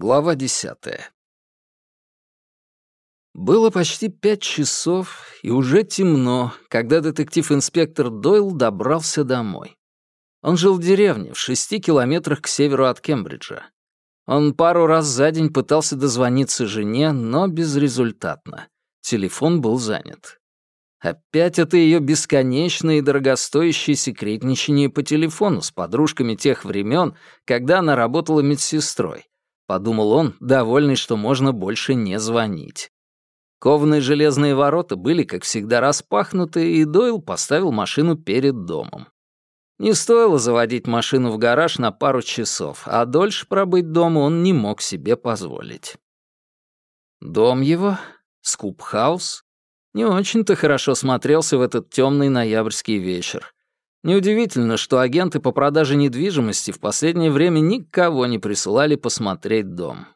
Глава десятая. Было почти пять часов, и уже темно, когда детектив-инспектор Дойл добрался домой. Он жил в деревне, в шести километрах к северу от Кембриджа. Он пару раз за день пытался дозвониться жене, но безрезультатно. Телефон был занят. Опять это ее бесконечное и дорогостоящее секретничание по телефону с подружками тех времен, когда она работала медсестрой. Подумал он, довольный, что можно больше не звонить. Кованые железные ворота были, как всегда, распахнуты, и Дойл поставил машину перед домом. Не стоило заводить машину в гараж на пару часов, а дольше пробыть дома он не мог себе позволить. Дом его, Скупхаус, не очень-то хорошо смотрелся в этот темный ноябрьский вечер. Неудивительно, что агенты по продаже недвижимости в последнее время никого не присылали посмотреть дом.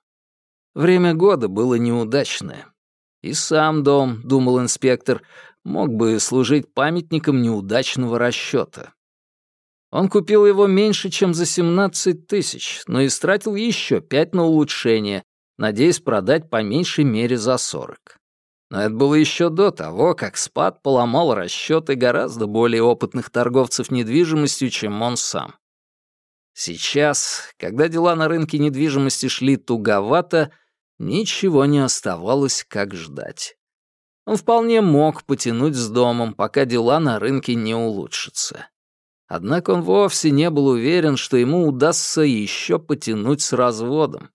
Время года было неудачное. И сам дом, думал инспектор, мог бы служить памятником неудачного расчета. Он купил его меньше, чем за 17 тысяч, но истратил еще пять на улучшение, надеясь продать по меньшей мере за 40. Но это было еще до того, как спад поломал расчеты гораздо более опытных торговцев недвижимостью, чем он сам. Сейчас, когда дела на рынке недвижимости шли туговато, ничего не оставалось, как ждать. Он вполне мог потянуть с домом, пока дела на рынке не улучшатся. Однако он вовсе не был уверен, что ему удастся еще потянуть с разводом.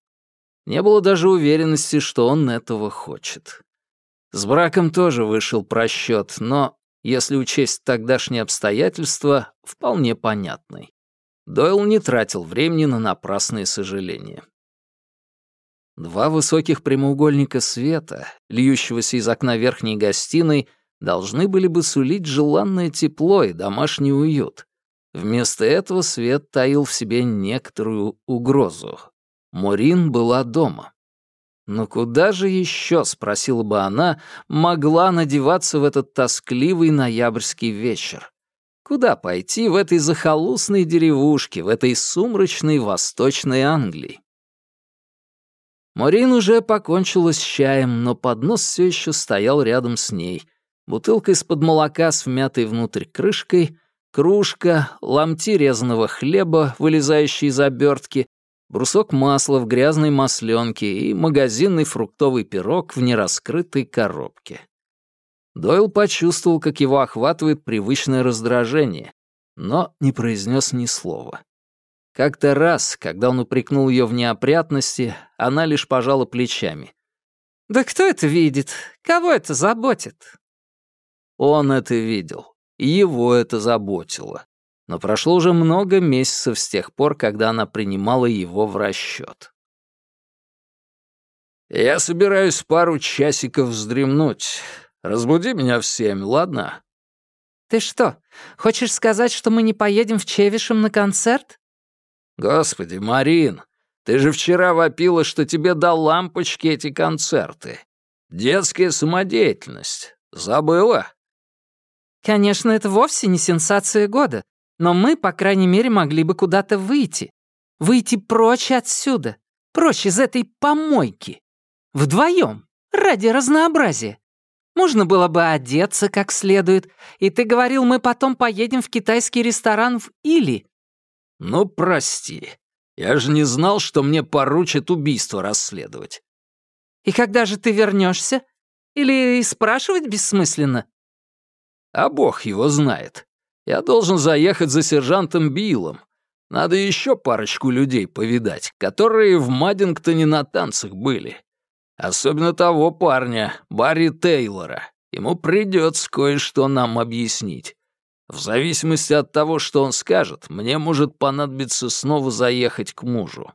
Не было даже уверенности, что он этого хочет. С браком тоже вышел просчет, но, если учесть тогдашние обстоятельства, вполне понятный. Дойл не тратил времени на напрасные сожаления. Два высоких прямоугольника света, льющегося из окна верхней гостиной, должны были бы сулить желанное тепло и домашний уют. Вместо этого свет таил в себе некоторую угрозу. Морин была дома. Но куда же еще, спросила бы она, могла надеваться в этот тоскливый ноябрьский вечер? Куда пойти в этой захолустной деревушке, в этой сумрачной восточной Англии? Морин уже покончила с чаем, но поднос все еще стоял рядом с ней. Бутылка из-под молока с вмятой внутрь крышкой, кружка, ломти резаного хлеба, вылезающие из обертки, брусок масла в грязной масленке и магазинный фруктовый пирог в нераскрытой коробке. Дойл почувствовал, как его охватывает привычное раздражение, но не произнес ни слова. Как-то раз, когда он упрекнул ее в неопрятности, она лишь пожала плечами. «Да кто это видит? Кого это заботит?» Он это видел его это заботило. Но прошло уже много месяцев с тех пор, когда она принимала его в расчет. «Я собираюсь пару часиков вздремнуть. Разбуди меня в семь, ладно?» «Ты что, хочешь сказать, что мы не поедем в Чевишем на концерт?» «Господи, Марин, ты же вчера вопила, что тебе до лампочки эти концерты. Детская самодеятельность. Забыла?» Конечно, это вовсе не сенсация года, но мы, по крайней мере, могли бы куда-то выйти. Выйти прочь отсюда, прочь из этой помойки. Вдвоем, ради разнообразия. Можно было бы одеться как следует, и ты говорил, мы потом поедем в китайский ресторан в Или. Ну, прости. Я же не знал, что мне поручат убийство расследовать. И когда же ты вернешься? Или спрашивать бессмысленно? А бог его знает. Я должен заехать за сержантом Биллом. Надо еще парочку людей повидать, которые в Маддингтоне на танцах были. Особенно того парня, Барри Тейлора. Ему придется кое-что нам объяснить. В зависимости от того, что он скажет, мне может понадобиться снова заехать к мужу.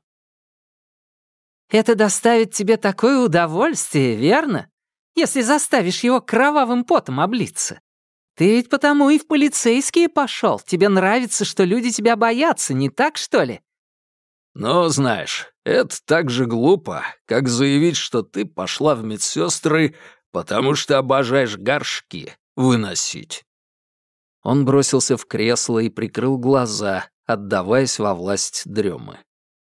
Это доставит тебе такое удовольствие, верно? Если заставишь его кровавым потом облиться. Ты ведь потому и в полицейские пошел. Тебе нравится, что люди тебя боятся, не так, что ли? Ну, знаешь, это так же глупо, как заявить, что ты пошла в медсестры, потому что обожаешь горшки выносить. Он бросился в кресло и прикрыл глаза, отдаваясь во власть дремы.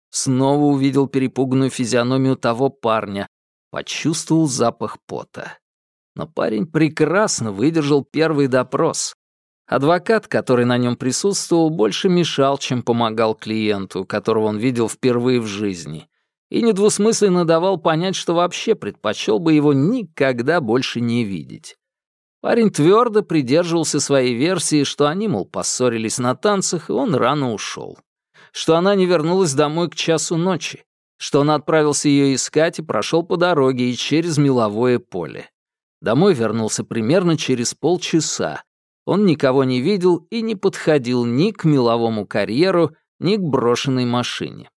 снова увидел перепуганную физиономию того парня, почувствовал запах пота. Но парень прекрасно выдержал первый допрос. Адвокат, который на нем присутствовал, больше мешал, чем помогал клиенту, которого он видел впервые в жизни, и недвусмысленно давал понять, что вообще предпочел бы его никогда больше не видеть. Парень твердо придерживался своей версии, что они, мол, поссорились на танцах, и он рано ушел. Что она не вернулась домой к часу ночи, что он отправился ее искать и прошел по дороге и через меловое поле. Домой вернулся примерно через полчаса. Он никого не видел и не подходил ни к меловому карьеру, ни к брошенной машине.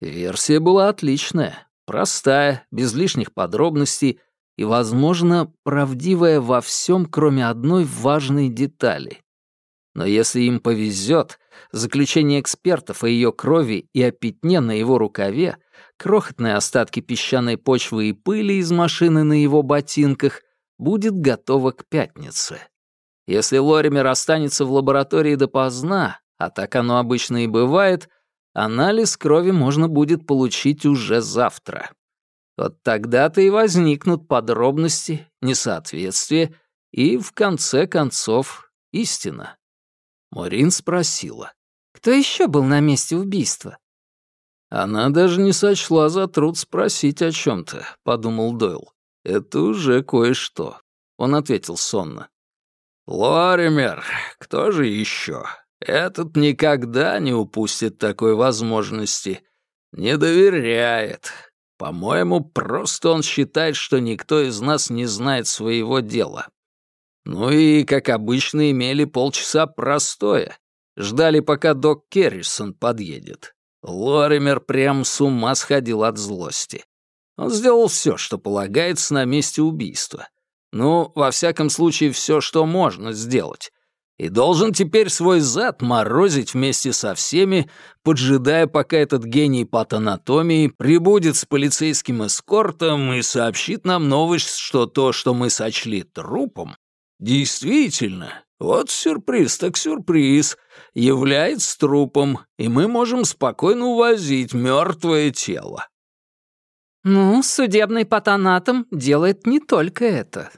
Версия была отличная, простая, без лишних подробностей и, возможно, правдивая во всем, кроме одной важной детали. Но если им повезет, заключение экспертов о ее крови и о пятне на его рукаве, крохотные остатки песчаной почвы и пыли из машины на его ботинках будет готово к пятнице. Если Лоример останется в лаборатории допоздна, а так оно обычно и бывает, анализ крови можно будет получить уже завтра. Вот тогда-то и возникнут подробности, несоответствия и, в конце концов, истина. Морин спросила. «Кто еще был на месте убийства?» «Она даже не сочла за труд спросить о чем то подумал Дойл. «Это уже кое-что», — он ответил сонно. «Лоример, кто же еще? Этот никогда не упустит такой возможности. Не доверяет. По-моему, просто он считает, что никто из нас не знает своего дела. Ну и, как обычно, имели полчаса простоя. Ждали, пока док Керрисон подъедет. Лоример прям с ума сходил от злости. Он сделал все, что полагается на месте убийства. Ну, во всяком случае, все, что можно сделать. И должен теперь свой зад морозить вместе со всеми, поджидая, пока этот гений патанатомии прибудет с полицейским эскортом и сообщит нам новость, что то, что мы сочли трупом, Действительно, вот сюрприз так сюрприз, является трупом, и мы можем спокойно увозить мертвое тело. Ну, судебный патанатом делает не только это.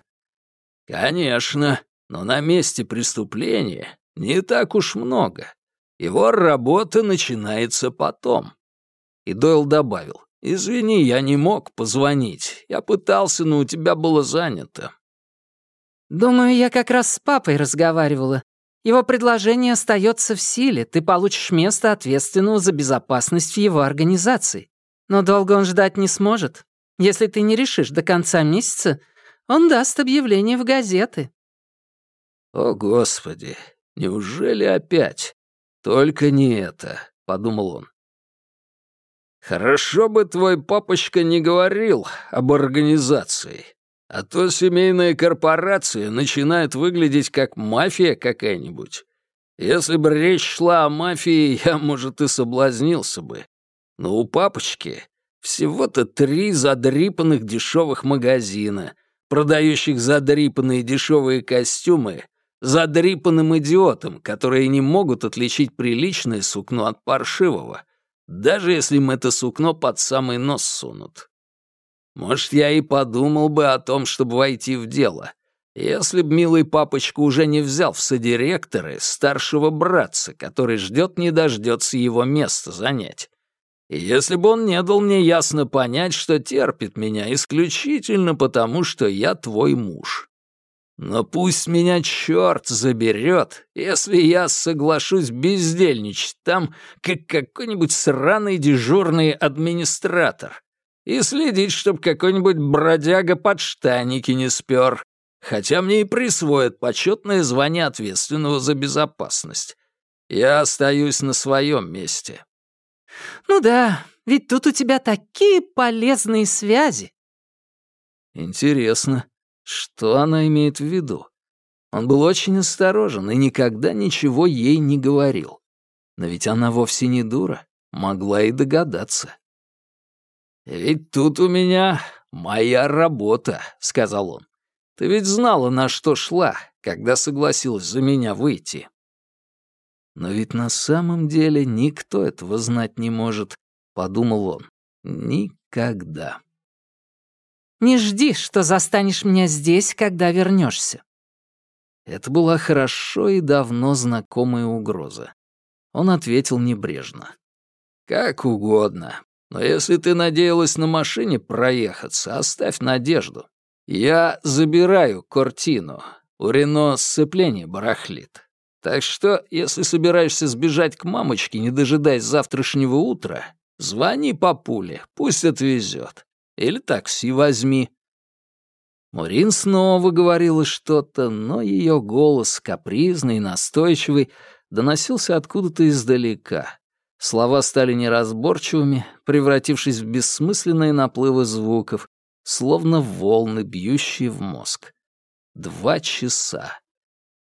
Конечно, но на месте преступления не так уж много. Его работа начинается потом. И Дойл добавил, «Извини, я не мог позвонить. Я пытался, но у тебя было занято. «Думаю, я как раз с папой разговаривала. Его предложение остается в силе. Ты получишь место ответственного за безопасность в его организации. Но долго он ждать не сможет. Если ты не решишь до конца месяца, он даст объявление в газеты». «О, Господи, неужели опять? Только не это», — подумал он. «Хорошо бы твой папочка не говорил об организации. А то семейная корпорация начинает выглядеть как мафия какая-нибудь. Если бы речь шла о мафии, я, может, и соблазнился бы. Но у папочки всего-то три задрипанных дешевых магазина, продающих задрипанные дешевые костюмы задрипанным идиотам, которые не могут отличить приличное сукно от паршивого, даже если им это сукно под самый нос сунут. Может, я и подумал бы о том, чтобы войти в дело, если б милый папочка уже не взял в содиректоры старшего братца, который ждет не дождется его место занять. И если бы он не дал мне ясно понять, что терпит меня исключительно потому, что я твой муж. Но пусть меня черт заберет, если я соглашусь бездельничать там, как какой-нибудь сраный дежурный администратор, и следить, чтоб какой-нибудь бродяга под штаники не спер, хотя мне и присвоят почетное звание ответственного за безопасность. Я остаюсь на своем месте. Ну да, ведь тут у тебя такие полезные связи. Интересно, что она имеет в виду? Он был очень осторожен и никогда ничего ей не говорил. Но ведь она вовсе не дура, могла и догадаться. «Ведь тут у меня моя работа», — сказал он. «Ты ведь знала, на что шла, когда согласилась за меня выйти». Но ведь на самом деле никто этого знать не может, подумал он. Никогда. Не жди, что застанешь меня здесь, когда вернешься. Это была хорошо и давно знакомая угроза. Он ответил небрежно. «Как угодно. Но если ты надеялась на машине проехаться, оставь надежду. Я забираю Кортину. У Рено сцепление барахлит. Так что, если собираешься сбежать к мамочке, не дожидаясь завтрашнего утра, звони папуле, пусть отвезет. Или такси возьми». Мурин снова говорила что-то, но ее голос, капризный и настойчивый, доносился откуда-то издалека. Слова стали неразборчивыми, превратившись в бессмысленные наплывы звуков, словно волны, бьющие в мозг. Два часа.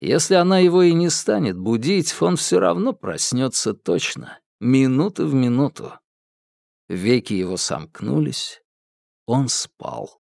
Если она его и не станет будить, он все равно проснется точно, минута в минуту. Веки его сомкнулись, он спал.